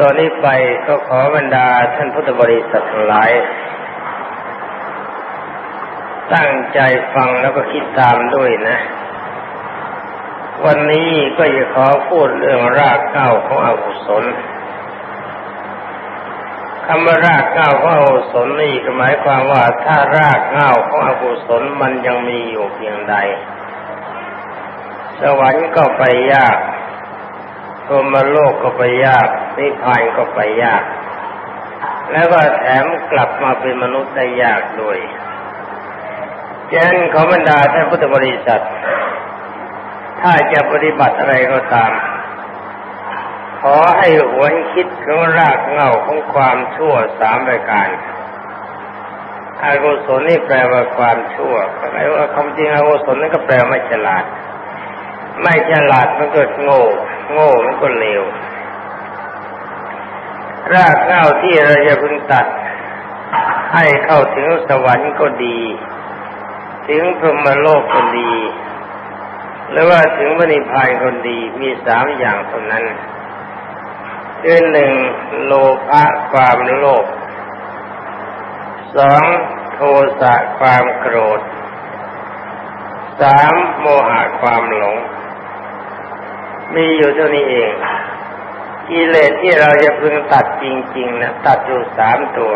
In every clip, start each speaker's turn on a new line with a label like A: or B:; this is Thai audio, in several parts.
A: ตอนนี้ไปก็ขอบรรดาท่านพุทธบริษัททั้งหลาย ตั้งใจฟังแล้วก็คิดตามด้วยนะ วันนี้ก็จะขอพูดเรื่องรากเก้าของอกุศลคำว่ารากเก้าของอกุศลนี่หมายความว่าถ้ารากเก้าของอกุศลมันยังมีอยู่เพียงใด สวรรค์ก็ไปยากพรหมโลกก็ไปยาก นิพพานก็ไปยาก แล้วก็แถมกลับมาเป็นมนุษย์ได้ยากด้วยฉะนั้นขอบรรดาท่านพุทธบริษัท ถ้าจะปฏิบัติอะไรก็ตาม ขอให้หวนคิดถึงรากเหง้าของความชั่วสามรายการอากุศลนี่แปลว่าความชั่วหมายว่าความจริงอากุศลนั่นก็แปลว่าไม่ฉลาด ไม่ฉลาดมันก็โง่ โง่มันก็เลว รากเหง้าที่เราจะพึงตัด ให้เข้าถึงสวรรค์ก็ดี ถึงพรหมโลกก็ดี หรือว่าถึงวนิพานก็ดีมีสามอย่างเท่านั้นคือหนึ่งโลภะความโลภสองโทสะความโกรธสามโมหะความหลง มีอยู่เท่านี้เอง กิเลสที่เราจะพึงตัดจริงๆนะตัดอยู่สามตัว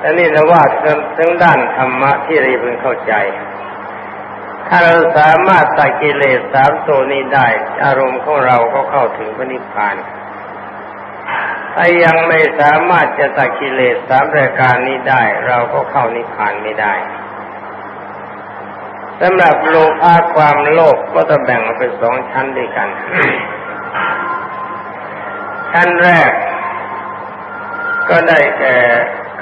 A: และนี่เราว่าทั้งด้านธรรมะที่เราพึงเข้าใจ ถ้าเราสามารถตัดกิเลสสามตัวนี้ได้ อารมณ์ของเราก็เข้าถึงพระนิพพานถ้ายังไม่สามารถจะตัดกิเลสสามรายการนี้ได้ เราก็เข้านิพพานไม่ได้สำหรับโลภะความโลภก็จะแบ่งออกเป็นสองชั้นด้วยกัน ชั้นแรก ก็ได้แก่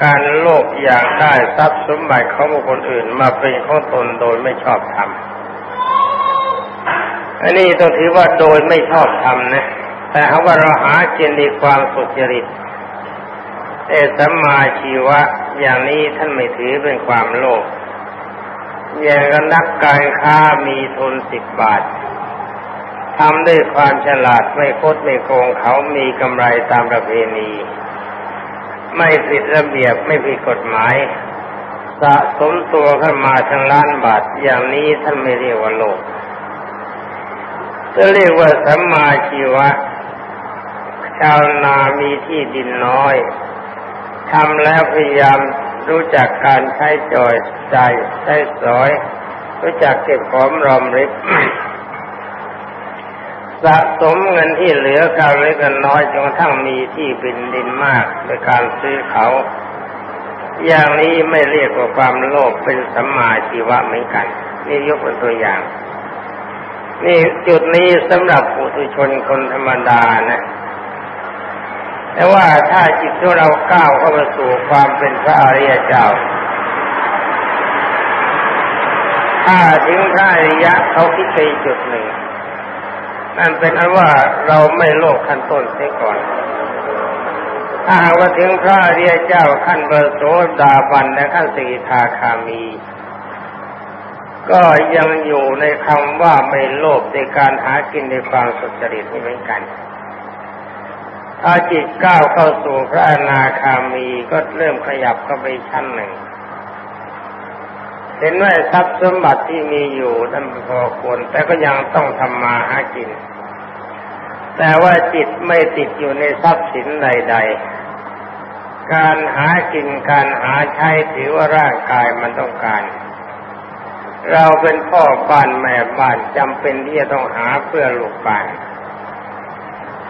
A: การโลภอยากได้ทรัพย์สมบัติของบุคคลอื่น มาเป็นของตนโดยไม่ชอบทำอันนี้ต้องถือว่าโดยไม่ชอบทำนะ แต่หากว่าเราหากินในความสุจริตแต่สัมมาชีวะ อย่างนี้ท่านไม่ถือเป็นความโลภอย่างนักการค้ามีทุนสิบบาท ทำด้วยความฉลาดไม่คดไม่โกงเขามีกำไรตามประเพณี ไม่ผิดระเบียบไม่ผิดกฎหมาย สะสมตัวขึ้นมาทั้งล้านบาทอย่างนี้ท่านไม่เรียกว่าโลกจะเรียกว่าสัมมาชีวะ ชาวนามีที่ดินน้อยทำแล้วพยายามรู้จักการใช้จอยใจใช้สอย รู้จักเก็บหอมรอมริบ สะสมเงินที่เหลือการเล็กกันน้อยจนกระทั่งมีที่เป็นดินมากโดยการซื้อเขา อย่างนี้ไม่เรียกว่าความโลภเป็นสัมมาชีวะเหมือนกัน นี่ยกเป็นตัวอย่าง นี่จุดนี้สำหรับปุถุชนคนธรรมดานะแต่ว่าถ้าจิตของเราก้าวเข้ามาสู่ความเป็นพระอริยเจ้า ถ้าถึงพระอริยะเขาคิดไปจุดหนึ่ง นั่นเป็นอันว่าเราไม่โลภขั้นต้นเสียก่อน ถ้าหากว่าถึงพระอริยเจ้าขั้นเบอร์โสดาบันและขั้นสีทาคามี ก็ยังอยู่ในคำว่าไม่โลภในการหากินในความสุจริตนี่เหมือนกันถ้าจิตก้าวเข้าสู่พระอนาคามีก็เริ่มขยับเข้าไปชั้นหนึ่ง เห็นว่าทรัพย์สมบัติที่มีอยู่นั้นพอควรแต่ก็ยังต้องทำมาหากิน แต่ว่าจิตไม่ติดอยู่ในทรัพย์สินใด ๆ การหากินการหาใช้ถือว่าร่างกายมันต้องการ เราเป็นพ่อบ้านแม่บ้านจำเป็นที่จะต้องหาเพื่อลูกบ้าน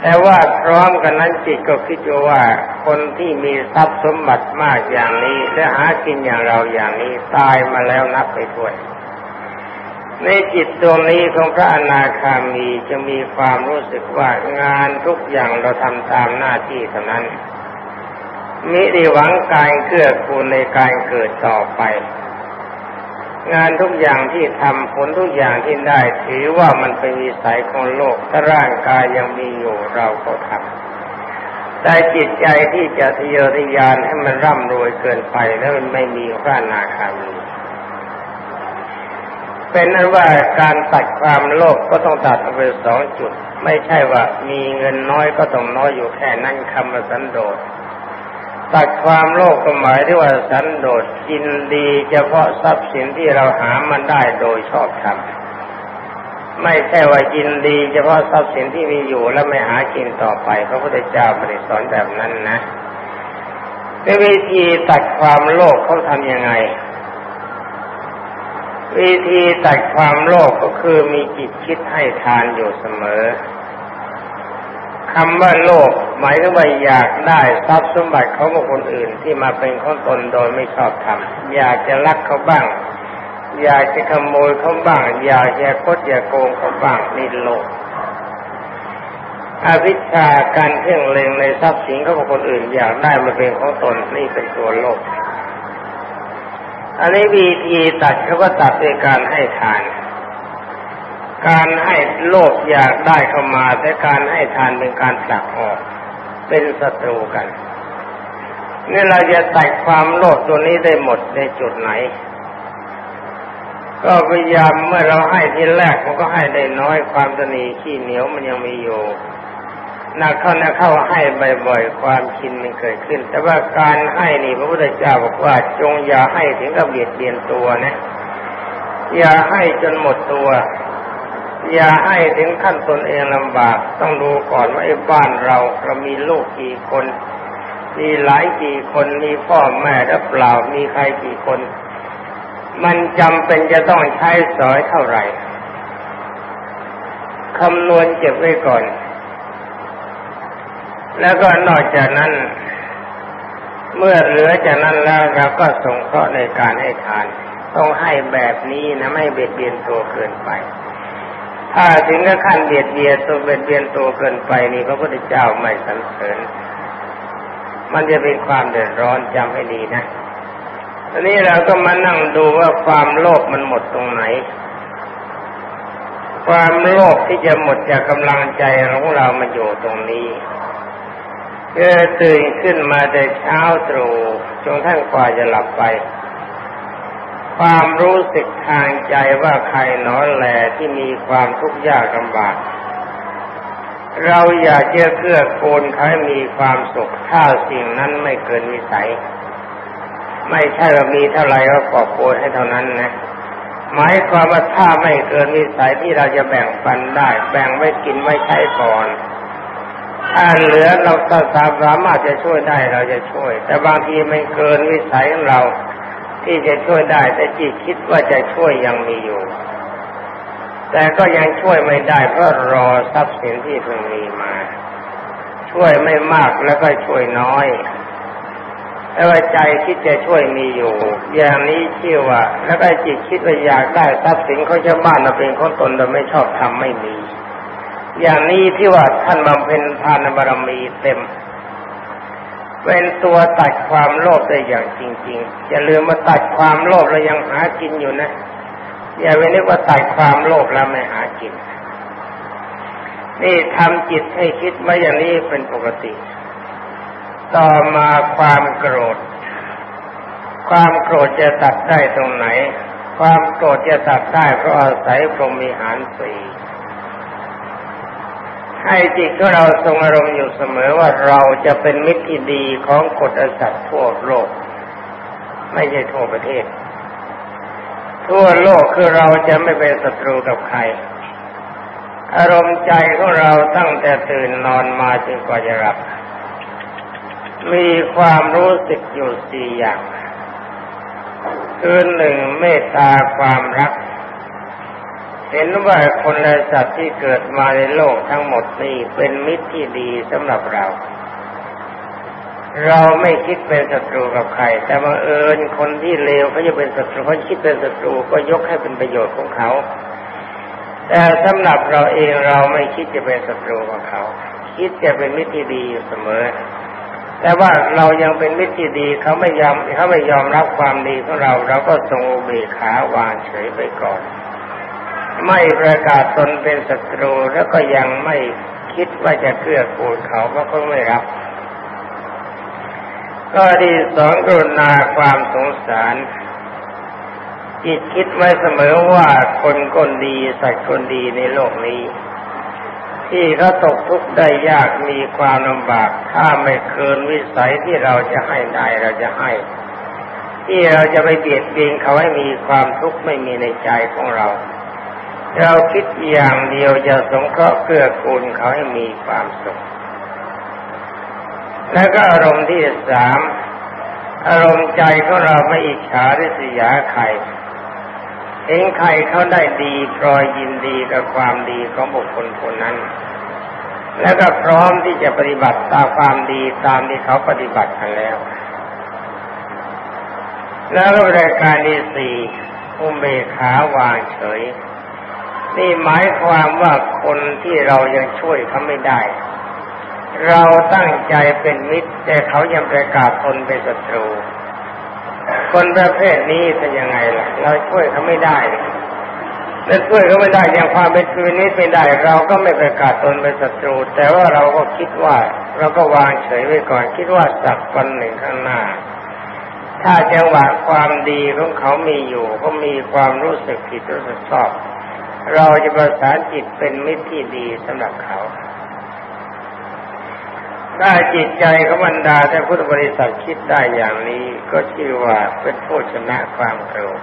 A: แต่ว่าพร้อมกันนั้นจิตก็คิดว่าคนที่มีทรัพย์สมบัติมากอย่างนี้ และหากินอย่างเราอย่างนี้ตายมาแล้วนับไปถ้วนในจิตตรงนี้ของพระอนาคามีจะมีความรู้สึกว่างานทุกอย่างเราทำตามหน้าที่เท่านั้นมิได้หวังการเกื้อกูลในการเกิดต่อไป งานทุกอย่างที่ทำผลทุกอย่างที่ได้ ถือว่ามันเป็นวิสัยของโลก ถ้าร่างกายยังมีอยู่เราก็ทำแต่จิตใจที่จะทะเยอทะยานให้มันร่ำรวยเกินไปแล้วมันไม่มีพระนาคามี เป็นนั้นว่าการตัดความโลภก็ต้องตัดไปสองจุด ไม่ใช่ว่ามีเงินน้อยก็ต้องน้อยอยู่แค่นั้นคำสันโดษ ตัดความโลภก็หมายที่ว่าสันโดษกินดีเฉพาะทรัพย์สินที่เราหามันได้โดยชอบธรรมไม่ใช่ว่ากินดีเฉพาะทรัพย์สินที่มีอยู่แล้วไม่หากินต่อไปพระพุทธเจ้าไม่ได้สอนแบบนั้นนะวิธีตัดความโลภเขาทำยังไง วิธีตัดความโลภก็คือมีจิตคิดให้ทานอยู่เสมอ คำว่าโลภหมายถึงว่าอยากได้ทรัพย์สมบัติเขาของคนอื่นที่มาเป็นของตนโดยไม่ชอบทำอยากจะลักเขาบ้าง อยากจะขโมยเขาบ้าง อยากจะคดอยากโกงเขาบ้างนี่โลภอวิชชาการเพ่งเล็งในทรัพย์สินของคนอื่น อยากได้มาเป็นของตนนี่เป็นตัวโลภอันนี้วิธีตัดเขาก็ตัดด้วยการให้ทาน การให้โลภอยากได้เข้ามาแต่การให้ทานเป็นการผลักออก เป็นศัตรูกันนี่เราจะตัดความโลภตัวนี้ได้หมดในจุดไหน ก็พยายามเมื่อเราให้ทีแรกมันก็ให้ได้น้อยความตนีขี้เหนียวมันยังมีอยู่นักเข้านักเข้าให้บ่อยๆความชินมันเกิดขึ้น แต่ว่าการให้นี่พระพุทธเจ้าบอกว่าจงอย่าให้ถึงกับเบียดเบียนตัวนะ อย่าให้จนหมดตัว อย่าให้ถึงขั้นตนเองลำบาก ต้องดูก่อนว่าไอ้บ้านเราเรามีลูกกี่คน มีหลายกี่คนมีพ่อแม่หรือเปล่ามีใครกี่คน มันจำเป็นจะต้องใช้สอยเท่าไหร่คำนวณเก็บไว้ก่อน แล้วก็นอกจากนั้น เมื่อเหลือจากนั้นแล้วเราก็ส่งเคราะห์ในการให้ทาน ต้องให้แบบนี้นะไม่เบียดเบียนตัวเกินไป ถ้าถึงกับขั้นเบียดเบียนตัวเบียดเบียนตัวเกินไปนี่พระพุทธเจ้าไม่สรรเสริญ มันจะเป็นความเดือดร้อนจำให้ดีนะทีนี้เราก็มานั่งดูว่าความโลภมันหมดตรงไหน ความโลภที่จะหมดจากกำลังใจของเรามันอยู่ตรงนี้เออตื่นขึ้นมาแต่เช้าตรู่จนท่านกว่าจะหลับไป ความรู้สึกทางใจว่าใครหนอแหลที่มีความทุกข์ยากลำบาก เราอยากจะเพื่อโคนใครมีความสุขถ้าสิ่งนั้นไม่เกินวิสัย ไม่ใช่ว่ามีเท่าไรก็กอบโกนให้เท่านั้นนะหมายความว่าถ้าไม่เกินวิสัยที่เราจะแบ่งปันได้ แบ่งไว้กินไว้ใช้ก่อนถ้าเหลือเราสามารถจะช่วยได้เราจะช่วย แต่บางทีไม่เกินวิสัยของเรา ที่จะช่วยได้ แต่จิตคิดว่าจะช่วยยังมีอยู่ แต่ก็ยังช่วยไม่ได้เพราะรอทรัพย์สินที่เพิ่งมีมา ช่วยไม่มากแล้วก็ช่วยน้อยแต่ว่าใจคิดจะช่วยมีอยู่ อย่างนี้ชื่อว่า แล้วก็จิตคิดว่าอยากได้ทรัพย์สินเขาชาบ้านมาเป็นของตนโดยไม่ชอบทำไม่มี อย่างนี้ที่ว่าท่านบำเพ็ญทานบารมีเต็ม เป็นตัวตัดความโลภได้อย่างจริงๆ อย่าลืมมาตัดความโลภแล้วยังหากินอยู่นะ อย่าไปนึกว่าตัดความโลภแล้วไม่หากิน นี่ทำจิตให้คิดว่าอย่างนี้เป็นปกติ ต่อมาความโกรธ ความโกรธจะตัดได้ตรงไหน ความโกรธจะตัดได้เพราะอาศัยพรหมีหารสี่ ให้จิตของเราทรงอารมณ์อยู่เสมอว่าเราจะเป็นมิตรที่ดีของกฎสัตว์ทั่วโลก ไม่ใช่ทั่วประเทศ ทั่วโลกคือเราจะไม่เป็นศัตรูกับใคร อารมณ์ใจของเราตั้งแต่ตื่นนอนมาจนกว่าจะหลับ มีความรู้สึกอยู่สี่อย่าง คือหนึ่งเมตตาความรัก เห็นว่าคนและสัตว์ที่เกิดมาในโลกทั้งหมดนี้เป็นมิตรที่ดีสำหรับเรา เราไม่คิดเป็นศัตรูกับใคร แต่บังเอิญคนที่เลวเขาจะเป็นศัตรูเขาคิดเป็นศัตรูก็ยกให้เป็นประโยชน์ของเขา แต่สำหรับเราเองเราไม่คิดจะเป็นศัตรูกับเขา คิดจะเป็นมิตรที่ดีเสมอ แต่ว่าเรายังเป็นมิตรที่ดีเขาไม่ยอมเขาไม่ยอมรับความดีของเรา เราก็ทรงเบขา วางเฉยไปก่อน ไม่ประกาศตนเป็นศัตรูแล้วก็ยังไม่คิดว่าจะเกื้อกูลเขาก็คงไม่รับ ก็ดีสองกรุณาความสงสาร จิตคิดไว้เสมอว่าคนคนดีสัตว์คนดีในโลกนี้ ที่เขาตกทุกข์ได้ยากมีความลำบาก ถ้าไม่เกินวิสัยที่เราจะให้ได้เราจะให้ ที่เราจะไปเบียดเบียนเขาให้มีความทุกข์ไม่มีในใจของเรา เราคิดอย่างเดียวจะสงเคราะห์เกื้อกูลเขาให้มีความสุข แล้วก็อารมณ์ที่สามอารมณ์ใจของเราไม่อิจฉาริษยาใครเห็นใครเขาได้ดีพรอยยินดีกับความดีของบุคคลคนนั้น แล้วก็พร้อมที่จะปฏิบัติตามความดีตามที่เขาปฏิบัติกันแล้ว แล้วก็รายการที่สี่อุเบกขาวางเฉย นี่หมายความว่าคนที่เรายังช่วยเขาไม่ได้ เราตั้งใจเป็นมิตร แต่เขายังประกาศตนเป็นศัตรู คนประเภทนี้เป็นยังไงล่ะ เราช่วยเขาไม่ได้และช่วยเขาไม่ได้อย่างความเป็นคืนนี้ไม่ได้ เราก็ไม่ประกาศตนเป็นศัตรู แต่ว่าเราก็คิดว่า เราก็วางเฉยไว้ก่อน คิดว่าสักวันหนึ่งข้างหน้า ถ้าจังหวะความดีของเขามีอยู่ ก็มีความรู้สึกผิดรู้สึกชอบ เราจะประสานจิตเป็นมิตรที่ดีสำหรับเขา ถ้าจิตใจของบรรดาท่านพุทธบริษัทคิดได้อย่างนี้ ก็ชื่อว่าเป็นผู้ชนะความโกรธ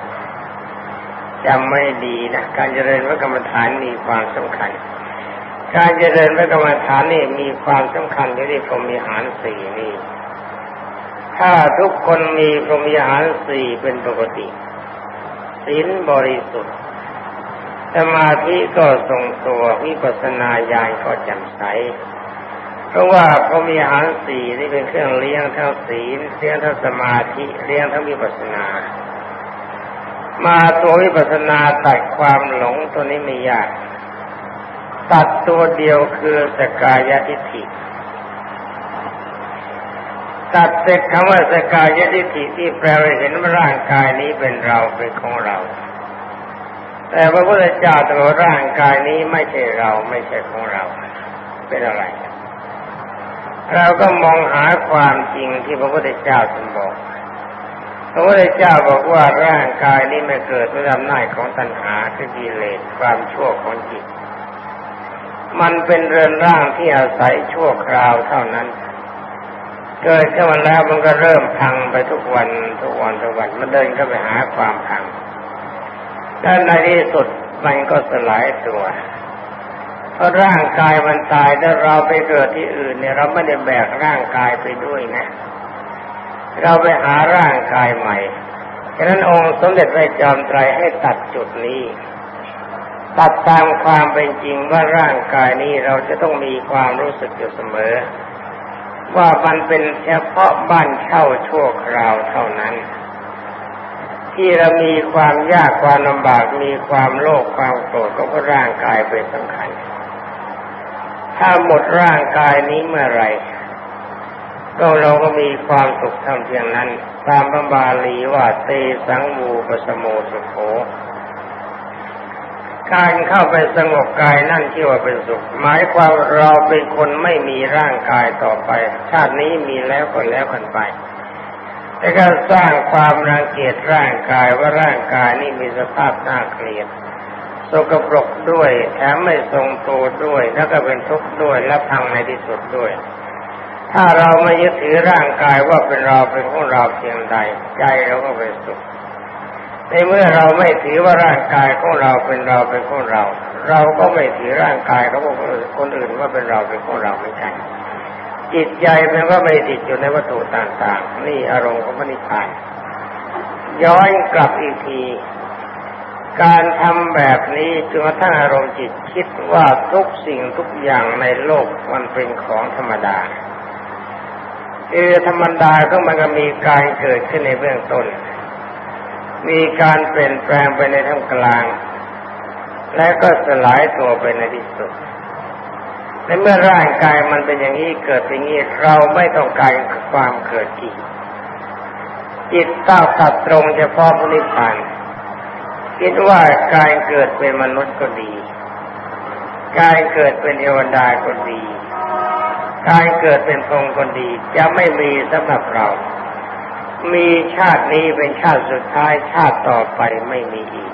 A: จำไม่ดีนะการเจริญพระกรรมฐานมีความสำคัญ การเจริญพระกรรมฐานนี่มีความสำคัญที่พรมีหารสี่นี่ ถ้าทุกคนมีพรมีหารสี่เป็นปกติศีลบริสุทธิ์ สมาธิก็ทรงตัววิปัสสนาญาณก็แจ่มใส เพราะว่าเขามีอาหารสี่ที่เป็นเครื่องเลี้ยงทั้งศีลเลี้ยงทั้งสมาธิเลี้ยงทั้งวิปัสสนา มาตัววิปัสสนาตัดความหลงตัวนี้ไม่ยากตัดตัวเดียวคือสกายทิฏฐิตัดเสร็จคำว่าสกายทิฏฐิที่แปลว่าเห็นว่าร่างกายนี้เป็นเราเป็นของเรา แต่พระพุทธเจ้าตรัสร่างกายนี้ไม่ใช่เราไม่ใช่ของเรา เป็นอะไร เราก็มองหาความจริงที่พระพุทธเจ้าท่านบอก พระพุทธเจ้าบอกว่าร่างกายนี้ไม่เกิดด้วยอำนาจของตัณหาคือกิเลสความชั่วของจิต มันเป็นเรือนร่างที่อาศัยชั่วคราวเท่านั้น เกิดขึ้นมาแล้วมันก็เริ่มพังไปทุกวันทุกวันทุกวันมันเดินก็ไปหาความพัง และในที่สุดมันก็สลายตัวเพราะร่างกายมันตายถ้าเราไปเกิดที่อื่นเนี่ยเราไม่ได้แบกร่างกายไปด้วยนะ เราไปหาร่างกายใหม่ฉะนั้นองค์สมเด็จพระจอมไตรให้ตัดจุดนี้ ตัดตามความเป็นจริงว่าร่างกายนี้เราจะต้องมีความรู้สึกอยู่เสมอ ว่ามันเป็นเฉพาะบ้านเช่าชั่วคราวเท่านั้น ที่เรามีความยากความลำบากมีความโลภความโกรธก็เพราะร่างกายเป็นสำคัญ ถ้าหมดร่างกายนี้เมื่อไรก็เราก็มีความสุขทำเพียงนั้น ตามพระบาลีว่าเตสังวูปสโมสุโขการเข้าไปสงบกายนั่นที่ว่าเป็นสุข หมายความเราเป็นคนไม่มีร่างกายต่อไป ชาตินี้มีแล้วก็แล้วกันไป แต่ก็สร้างความรังเกียจร่างกายว่าร่างกายนี่มีสภาพน่าเกลียดสกปรกด้วยแถมไม่ทรงตัวด้วย แล้วก็เป็นทุกข์ด้วยและพังในที่สุดด้วย ถ้าเราไม่ยึดถือร่างกายว่าเป็นเราเป็นของเราเพียงใด ใจเราก็เป็นสุขในเมื่อเราไม่ถือว่าร่างกายของเราเป็นเราเป็นของเรา เราก็ไม่ถือร่างกายของคนอื่นว่าเป็นเราเป็นของเราไม่ใช่ จิตใจเป็นว่าไม่ติดอยู่ในวัตถุต่างๆ นี่อารมณ์ของพระนิพพาน ย้อนกลับอีกที การทำแบบนี้จนกระทั่งอารมณ์จิตคิดว่าทุกสิ่งทุกอย่างในโลกมันเป็นของธรรมดาคือธรรมดาก็มันก็มีการเกิดขึ้นในเบื้องต้น มีการเปลี่ยนแปลงไปในท่ามกลาง และก็สลายตัวไปในที่สุด ในเมื่อร่างกายมันเป็นอย่างนี้เกิดเป็นอย่างนี้เราไม่ต้องการความเกิดอีกจิตต้าตัดตรงเฉพาะพระนิพพานคิดว่าการเกิดเป็นมนุษย์ก็ดี การเกิดเป็นเทวดาก็ดี การเกิดเป็นพรหมก็ดี จะไม่มีสำหรับเรา มีชาตินี้เป็นชาติสุดท้ายชาติต่อไปไม่มีอีก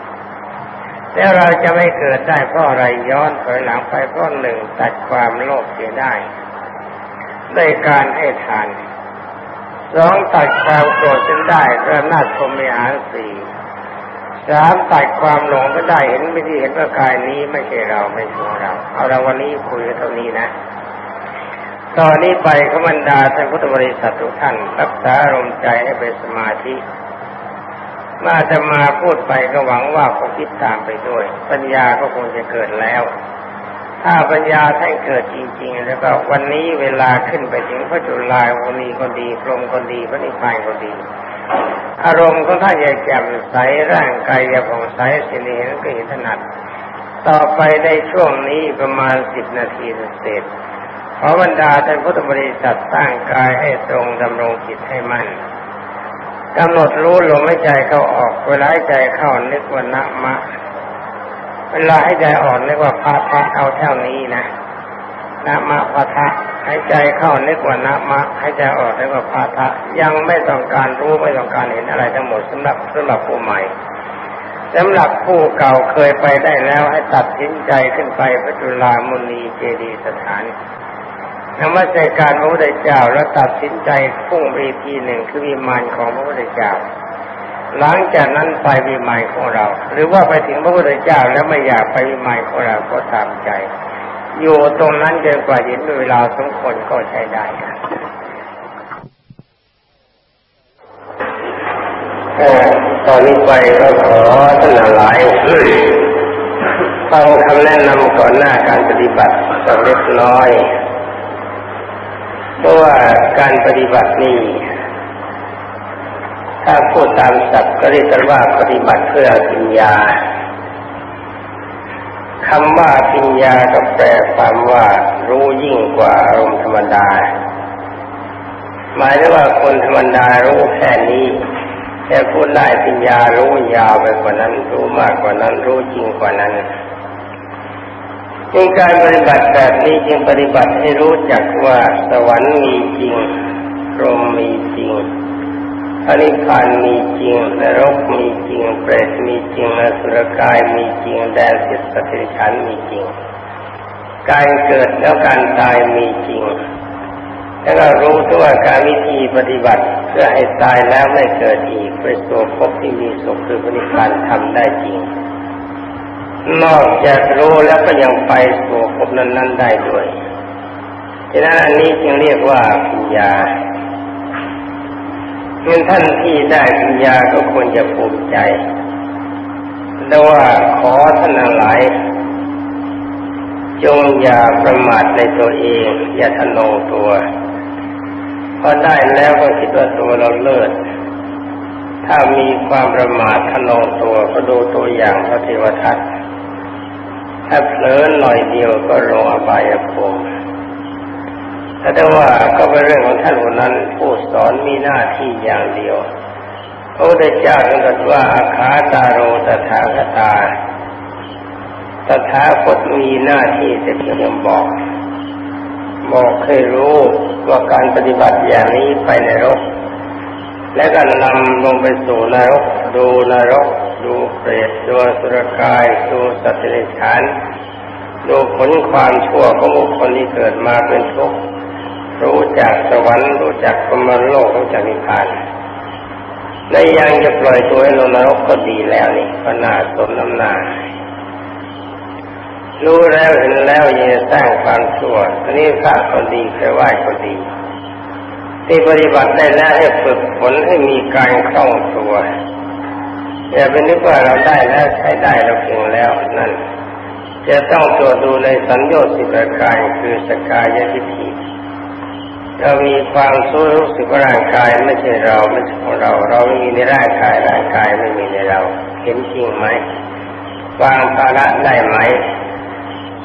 A: แล้วเราจะไม่เกิดได้เพราะอะไรย้อนถอยหลังไปเพราะหนึ่งตัดความโลภเสียได้ด้วยการให้ทานสองตัดความโกรธจึงได้ด้วยอำนาจพรมีหารสี่สามตัดความหลงก็ได้เห็นไม่ที่เห็นว่ากายนี้ไม่ใช่เราไม่ใช่เรา เอาเราวันนี้คุยเท่านี้นะตอนนี้ไปขบันดาท่านพุทธบริษัททุกท่านรักษาอารมณ์ใจให้เป็นสมาธิ มาจะมาพูดไปก็หวังว่าคงคิดตามไปด้วย ปัญญาก็คงจะเกิดแล้ว ถ้าปัญญาท่านเกิดจริง ๆ แล้วก็วันนี้เวลาขึ้นไปถึงพระจุลายวันนี้ก็ดีพรมก็ดีพระนิพพานก็ดี อารมณ์ของท่านจะแจ่มใสร่างกายจะผ่องใสสิเห็นก็เห็นถนัด ต่อไปในช่วงนี้ประมาณสิบนาทีเสร็จขอบรรดาท่านพุทธบริษัทตั้งกายให้ตรงดำรงจิตให้มั่น กำหนดรู้ลมหายใจเข้าออก เวลาหายใจเข้านึกว่านะมะ เวลาหายใจออกนึกว่าพาทะเอาเท่านี้นะนะมะพาทะหายใจเข้านึกว่านะมะหายใจออกนึกว่าพาทะยังไม่ต้องการรู้ไม่ต้องการเห็นอะไรทั้งหมดสำหรับสำหรับผู้ใหม่สำหรับผู้เก่าเคยไปได้แล้วให้ตัดสินใจขึ้นไปพระจุลามุนีเจดีสถาน ธรรมใจการพระพุทธเจ้าแล้วตัดสินใจพุ่งไปทีหนึ่งคือวิมานของพระพุทธเจ้า หลังจากนั้นไปวิมานของเรา หรือว่าไปถึงพระพุทธเจ้าแล้วไม่อยากไปวิมานของเราก็ตามใจ อยู่ตรงนั้นจนกว่าเห็นเวลาสมควรก็ใช้ได้ตอนนี้ไปก็ขอท่านหลายฟังคำแนะนำก่อนหน้าการปฏิบัติก็เล็กน้อย เพราะว่าการปฏิบัตินี้ถ้าพูดตามศัพท์ก็เรียกกันว่าปฏิบัติเพื่อปัญญาคำว่าปัญญาก็แปลความว่ารู้ยิ่งกว่าอารมณ์ธรรมดา หมายถึงว่าคนธรรมดารู้แค่นี้แต่พูดได้ปัญญารู้ยาวไปกว่านั้นรู้มากกว่านั้นรู้จริงกว่านั้น ในการปฏิบัติแบบนี้จึงปฏิบัติให้รู้จักว่าสวรรค์มีจริงพรหมมีจริงพระนิพพานมีจริงนรกมีจริงเปรตมีจริงอสุรกายมีจริงแดนสิทธิสติฉันมีจริง การเกิดแล้วการตายมีจริงแล้วเรารู้ตัวการวิธีปฏิบัติเพื่อให้ตายแล้วไม่เกิดอีกไปสู่ภพที่มีสุขคือพระนิพพานทำได้จริง นอกจากรู้แล้วก็ยังไปสู่ภพนั้น ๆ ได้ด้วยฉะนั้นอันนี้จึงเรียกว่าปัญญาเมื่อท่านที่ได้ปัญญาก็ควรจะภูมิใจแต่ว่าขอท่านหลาย จงอย่าประมาทในตัวเอง อย่าทะนงตัวพอได้แล้วก็คิดว่าตัวเราเลิศถ้ามีความประมาททะนงตัวก็ดูตัวอย่างพระเทวทัต ถ้าเผลอหน่อยเดียวก็ลงอบายภูมิแต่ว่าก็เป็นเรื่องของท่านคนนั้นผู้สอนมีหน้าที่อย่างเดียวพระพุทธเจ้าท่านตรัสว่าอาคาตาโรตถาคตาตถาคตมีหน้าที่จะเพียงบอก บอกให้รู้ว่าการปฏิบัติอย่างนี้ไปในรก และก็นำลงไปสู่นรก ดูนรก ดูเปรตดูสุรกาย ดูสัตว์เดรัจฉานดูผลความชั่วของบุคคลที่เกิดมาเป็นทุกข์รู้จักสวรรค์รู้จักกรรมโลกรู้จักนิพพานและยังจะปล่อยตัวให้ลงนรกก็ดีแล้วนี่ก็น่าสมน้ำหน้ารู้แล้วเห็นแล้วยังจะสร้างความชั่วอันนี้พระก็ดีใครไหว้ก็ดีที่ปฏิบัติได้แล้วให้ฝึกฝนให้มีการคล่องตัว อย่าเป็นนึกว่าเราได้แล้วใช้ได้เราเก่งแล้วนั่น จะต้องตรวจดูในสัญญาสิบประการคือสกายทิฏฐิเรามีความสู้รู้สึกว่าร่างกายไม่ใช่เราไม่ใช่ของเรา เราไม่มีในร่างกายร่างกายไม่มีในเรา เห็นจริงไหมวางภาระได้ไหม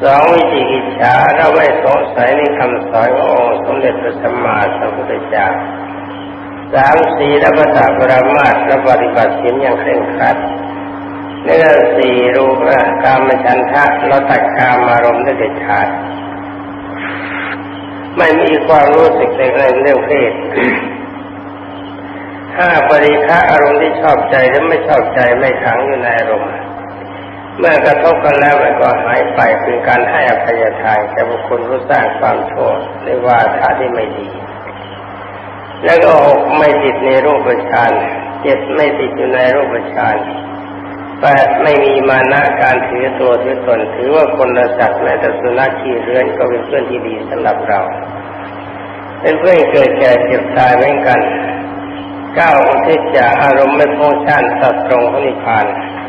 A: สองวิจิกิจฉาเราไม่สงสัยในคำสอนขององค์สมเด็จพระสัมมาสัมพุทธเจ้า สามสี่รัตาปรามาตและปฏิบัติศีลอย่างเคร่งครัดเนื้อสี่รูปกามฉันทะเราตัดกามารมณ์ได้เด็ดขาด ไม่มีความรู้สึกในเรื่องเพศถ้าบริฆะอารมณ์ที่ชอบใจหรือไม่ชอบใจไม่ขังอยู่ในอารมณ์เมื่อกระทบกันแล้วมันก็หายไปเป็นการให้อภัยทานแก่บุคคลผู้สร้างความชั่วหรือว่าท่าที่ไม่ดี แล้วก็หกไม่ติดในรูปฌานเจ็ดไม่ติดอยู่ในรูปฌานแปดไม่มีมานะการถือตัวถือตนถือว่าคนละสัตว์แม้แต่สุนัขขี่เรือนก็เป็นเพื่อนที่ดีสำหรับเรา เป็นเพื่อนเกิดแก่เจ็บตายเหมือนกันเก้าอุทิศจากอารมณ์ไม่พ้งชาติตัดตรงพระนิพพาน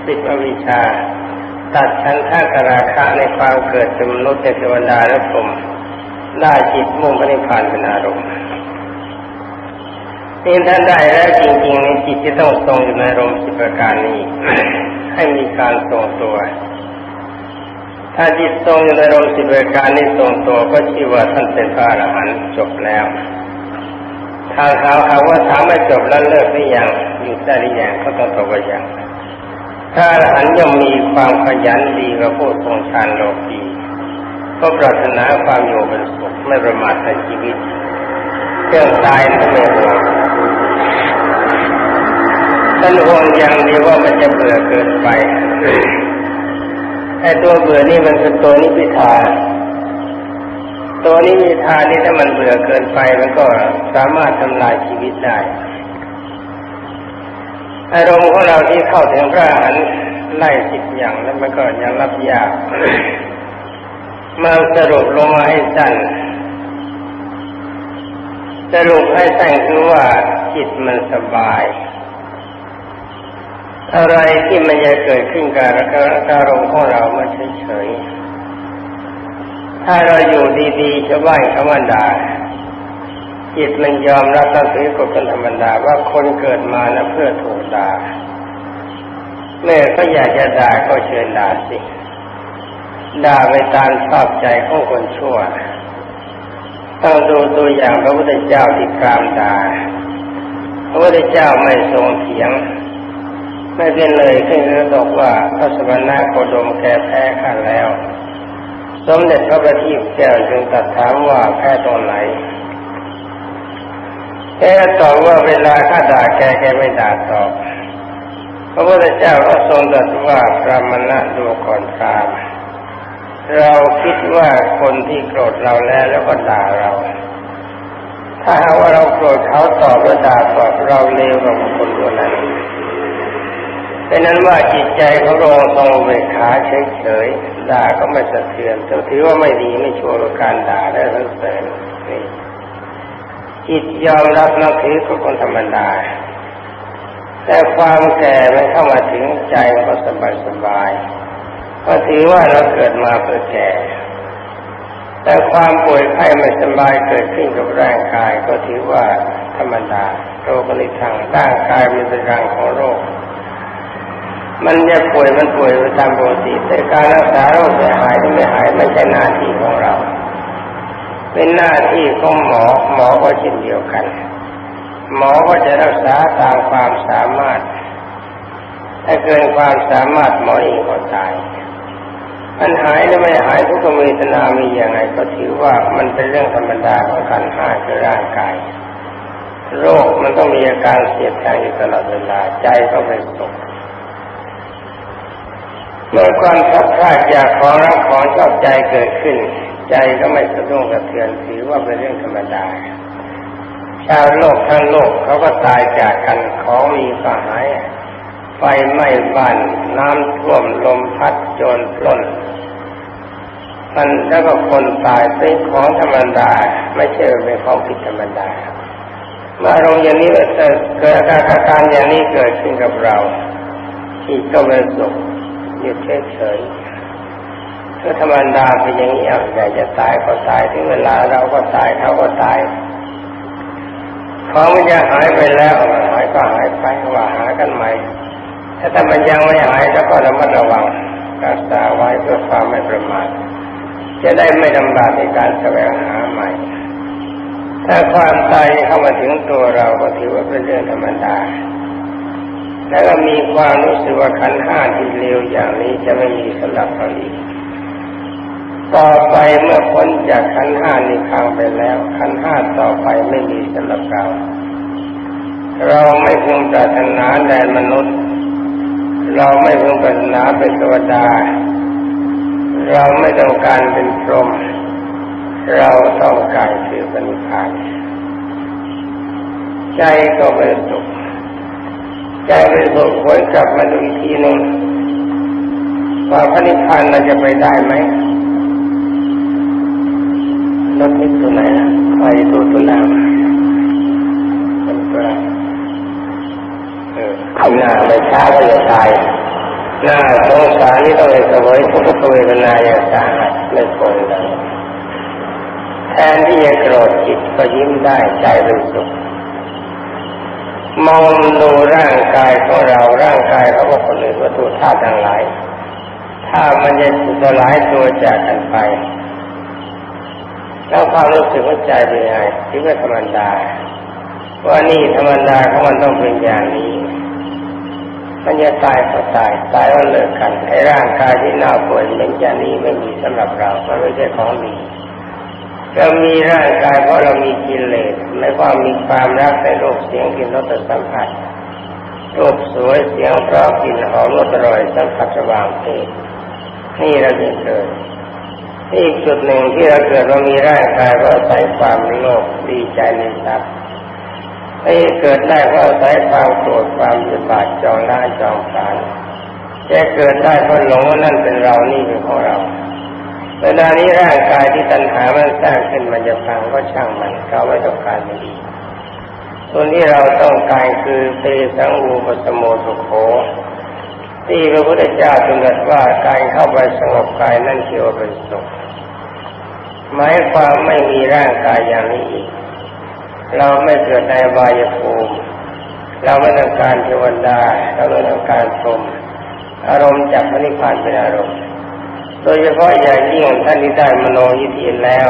A: สิบอวิชา ตัดชั้นท่ากราคะในความเกิดเป็นมนุษย์ในเทวดาและพรหมได้จิตมุ่งพระนิพพานเป็นอารมณ์ นี่ท่านได้แล้วจริงๆในจิตที่ต้องทรงอยู่ในอารมณ์สิบประการนี้ ให้มีการทรงตัว ถ้าจิตทรงอยู่ในอารมณ์สิบประการนี้ทรงตัวก็ชื่อว่าท่านเป็นพระอรหันต์จบแล้วถ้าเขาเขาว่าถามไม่จบแล้วเลิกหรือยังอยู่ได้หรือยังก็ต้องตอบว่ายังถ้าอรหันย่อมมีความขยันดีกว่าผู้ทรงฌานโลกีก็ปรารถนาความอยู่เป็นสุขไม่ประมาทในชีวิตเรื่องตายไม่ห่วง ท่านห่วงอย่างเดียวว่ามันจะเบื่อเกินไปไอ้ตัวเบื่อนี่มันคือตัวนิพิทาตัวนี้มีทานนี่ถ้ามันเบื่อเกินไปมันก็สามารถทำลายชีวิตได้ อารมณ์ของเราที่เข้าถึงพระอรหันต์ไล่สิบอย่างแล้วมันก็ยังรับยากมาสรุปลงมาให้สั้นสรุปให้สั้นคือว่าจิตมันสบาย อะไรที่มันจะเกิดขึ้นกับอารมณ์ของเรามันเฉยๆ ถ้าเราอยู่ดีๆชาวบ้านเขาว่าด่าจิตมันยอมรับตั้งถือกฎเป็นธรรมดาว่าคนเกิดมานะเพื่อถูกด่าเมื่อก็อยากจะด่าก็เชิญด่าสิ ด่าไปตามชอบใจของคนชั่ว ต้องดูตัวอย่างพระพุทธเจ้าที่กรามด่าพระพุทธเจ้าไม่ทรงเถียง ไม่เป็นเลยขึ้นแล้วบอกว่าพระสมณะโคดมแกแพ้ข้าแล้ว สมเด็จพระบัณฑิตแก้วจึงตัดถามว่าแพ้ตรงไหนแกตอบว่าเวลาข้าด่าแกแกไม่ด่าตอบพระพุทธเจ้าก็ทรงตรัสว่าพระมณะดูก่อนกามเราคิดว่าคนที่โกรธเราแล้วแล้วก็ด่าเรา ถ้าหากว่าเราโกรธเขาตอบแล้วด่าตอบเราเลวกว่าคนตัวนั้น เป็นนั้นว่าจิตใจของเราทรงเวขาเฉยๆด่าก็ไม่สะเทือนแต่ถือว่าไม่ดีไม่ชั่วกับการด่าได้ทั้งเสริญนี่จิตยอมรับนับถือก็คนธรรมดาแต่ความแก่มันเข้ามาถึงใจก็สบายสบายก็ถือว่าเราเกิดมาเพื่อแก่ แต่ความป่วยไข้ไม่สบายเกิดขึ้นกับร่างกายก็ถือว่าธรรมดาโรคนิทางร่างกายมันเป็นรังของโรค มันจะป่วยมันป่วยไปตามปกติแต่การรักษาโรคจะหายหรือไม่หายไม่ใช่หน้าที่ของเรา เป็นหน้าที่ของหมอหมอก็เช่นเดียวกัน หมอก็จะรักษาตามความสามารถ ถ้าเกินความสามารถหมอเองก็ตายมันหายหรือไม่หายทุกเวทนามีอย่างไรก็ถือว่ามันเป็นเรื่องธรรมดาของขันห้าคือร่างกาย โรคมันต้องมีอาการเสียดแทงอยู่ตลอดเวลาใจก็เป็นสุข เมื่อความทัดพลาดจากของรักของชอบใจเกิดขึ้น ใจก็ไม่สะดุ้งกระเทือนถือว่าเป็นเรื่องธรรมดา ชาวโลกทั้งโลกเขาก็ตายจากกันของมีก็หายไฟไหม้บ้านน้ำท่วมลมพัดโจรปล้นมันแล้วก็คนตายเป็นของธรรมดา ไม่ใช่เป็นของผิดธรรมดาเมื่ออารมณ์อย่างนี้เกิดอาการอย่างนี้เกิดขึ้นกับเราที่ก็เป็นสุข อยู่เฉยๆก็ธรรมดาเป็นอย่างนี้อยากจะตายก็ตายถึงเวลาเราก็ตายเขาก็ตายของมันจะหายไปแล้วหายก็หายไปว่าหากันใหม่ถ้าแต่มันยังไม่หายแล้วก็ระมัดระวังรักษาไว้เพื่อความไม่ประมาทจะได้ไม่ลำบากในการแสวงหาใหม่ ถ้าความตายเข้ามาถึงตัวเราก็ถือว่าเป็นเรื่องธรรมดา แล้วก็มีความรู้สึกว่าขันห้าที่เลวอย่างนี้จะไม่มีสำหรับเราอีกต่อไปเมื่อพ้นจากขันห้านี้พังไปแล้ว ขันห้าต่อไปไม่มีสำหรับเรา เราไม่พึงปรารถนาแดนมนุษย์ เราไม่พึงปรารถนาเป็นเทวดา เราไม่ต้องการเป็นพรหมเราต้องการคือปณิพานใจก็เป็นสุข ใจเป็นสุขหวนกลับมาดูอีกทีหนึ่งว่าพระนิพพานเราจะไปได้ไหมรถนิดตัวไหนนะใครตัวตัวน้ำเป็นตัวเออข้างหน้าไม่ช้าก็จะตายหน้าสงสารนี่ต้องเลยเสวยทุกขเวทนาอย่างสาหัสไม่ควรเลยแทนที่จะโกรธจิตก็ยิ้มได้ใจเป็นสุข มองดูร่างกายของเราร่างกายเของคนอื่นวัตถุธาตุทั้งหลายถ้ามันจะสลายตัวจากกันไป แล้วความรู้สึกว่าใจเป็นไงที่ว่าธรรมดาว่านี่ธรรมดาของมันต้องเป็นอย่างนี้มันจะตายก็ตายตายว่าเลิกกันไอ้ร่างกายที่น่าป่วยเป็นอย่างนี้ไม่มีสำหรับเรามันไม่ใช่ของดีเรามีร่างกายเพราะเรามีกิเลส ว่ามีความรักในโลกเสียงกินรสสัมผัสรูปสวยเสียงเพราะกลิ่นหอมรสอร่อยสัมผัสสว่างเพศนี่เราจะเกิดอีกจุดหนึ่งที่เราเกิดเรามีร่างกายเราใส่ความโลภดีใจในทรัพย์ให้เกิดได้เพราะใส่ความโกรธความยึดบาดจองหน้าจองผานจะเกิดได้เพราะหลงว่านั่นเป็นเรานี่เป็นของเรา เวลานี้ร่างกายที่ตัณหามันสร้างขึ้นมันจะพังก็ช่างมันเขาไม่ต้องการไม่ดีส่วนที่เราต้องการคือเตสังวูปสมโมสุโขที่พระพุทธเจ้าตรัสว่าการเข้าไปสงบกายนั่นเกี่ยวเป็นสุขหมายความไม่มีร่างกายอย่างนี้อีกเราไม่เกิดในบายภูมิเราไม่ต้องการเทวดาเราไม่ต้องการพรมอารมณ์จากพระนิพพานเป็นอารมณ์ โดยเฉพาะอย่างยิ่งท่านที่ได้มโนยิทธิแล้ว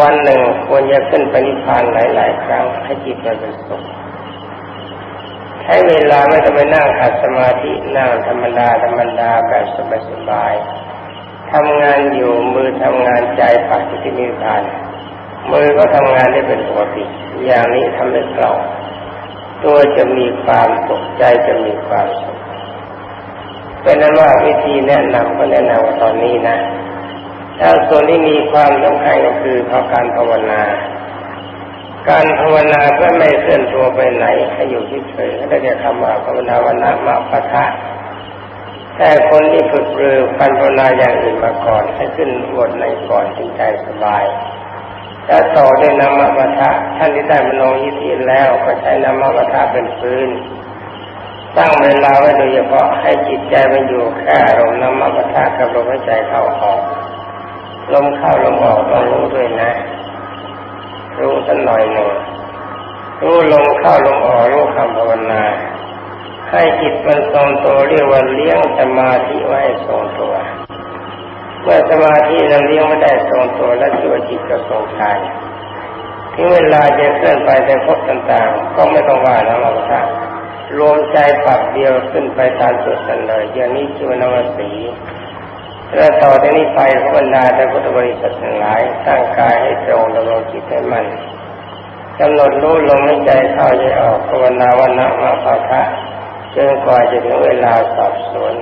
A: วันหนึ่งควรจะขึ้นไปนิพพานหลาย ๆ ครั้งให้จิตมันเป็นสุขใช้เวลาไม่ต้องไปนั่งขัดสมาธินั่งธรรมดาธรรมดาแบบสบายๆทำงานอยู่มือทำงานใจปักที่นิพพานมือก็ทำงานได้เป็นปกติ อย่างนี้ทำได้เกล่าตัวจะมีความสุขใจจะมีความสุข เป็นนั้นว่าวิธีแนะนำก็แนะนำตอนนี้นะถ้าส่วนที่มีความสำคัญก็คือพอการภาวนา การภาวนาเพื่อไม่เคลื่อนตัวไปไหนให้อยู่ที่เฉยก็จะคำว่าภาวนาวันนะมะปะทะแต่คนที่ฝึกเรือการภาวนาอย่างอื่นมาก่อนให้ขึ้นบทในก่อนจึงใจสบายถ้าต่อด้วยนามปะทะท่านที่ได้มโนยิทธิแล้วก็ใช้นามปะทะเป็นพื้น ตั้งเวลาไว้โดยเฉพาะให้จิตใจมันอยู่แค่ลมน้ำมันปะทะกับลมหายใจเข้าออกลมเข้าลมออกต้องรู้ด้วยนะ รู้สักหน่อยหนึ่งรู้ลมเข้าลมออกรู้คำภาวนา ให้จิตมันทรงตัวเรียกว่าเลี้ยงสมาธิไว้ทรงตัว เมื่อสมาธิเราเลี้ยงไม่ได้ทรงตัวแล้วจิตจิตก็ทรงกายถึงเวลาจะเคลื่อนไปในภพต่างๆ ก็ไม่ต้องว่าแล้วเราท่า รวมใจปักเดียวขึ้นไปตามจุดนั้นเลย อย่างนี้ชื่อนวสีแล้วต่อจากนี้ไปพระบรรดาแต่พุทธบริษัททั้งหลายตั้งกายให้ตรงดำรงจิตให้มันกำหนดรู้ลมหายใจเข้าใจออกภาวนาวันละมาภาคะจนกว่าจะถึงเวลาสอบสวน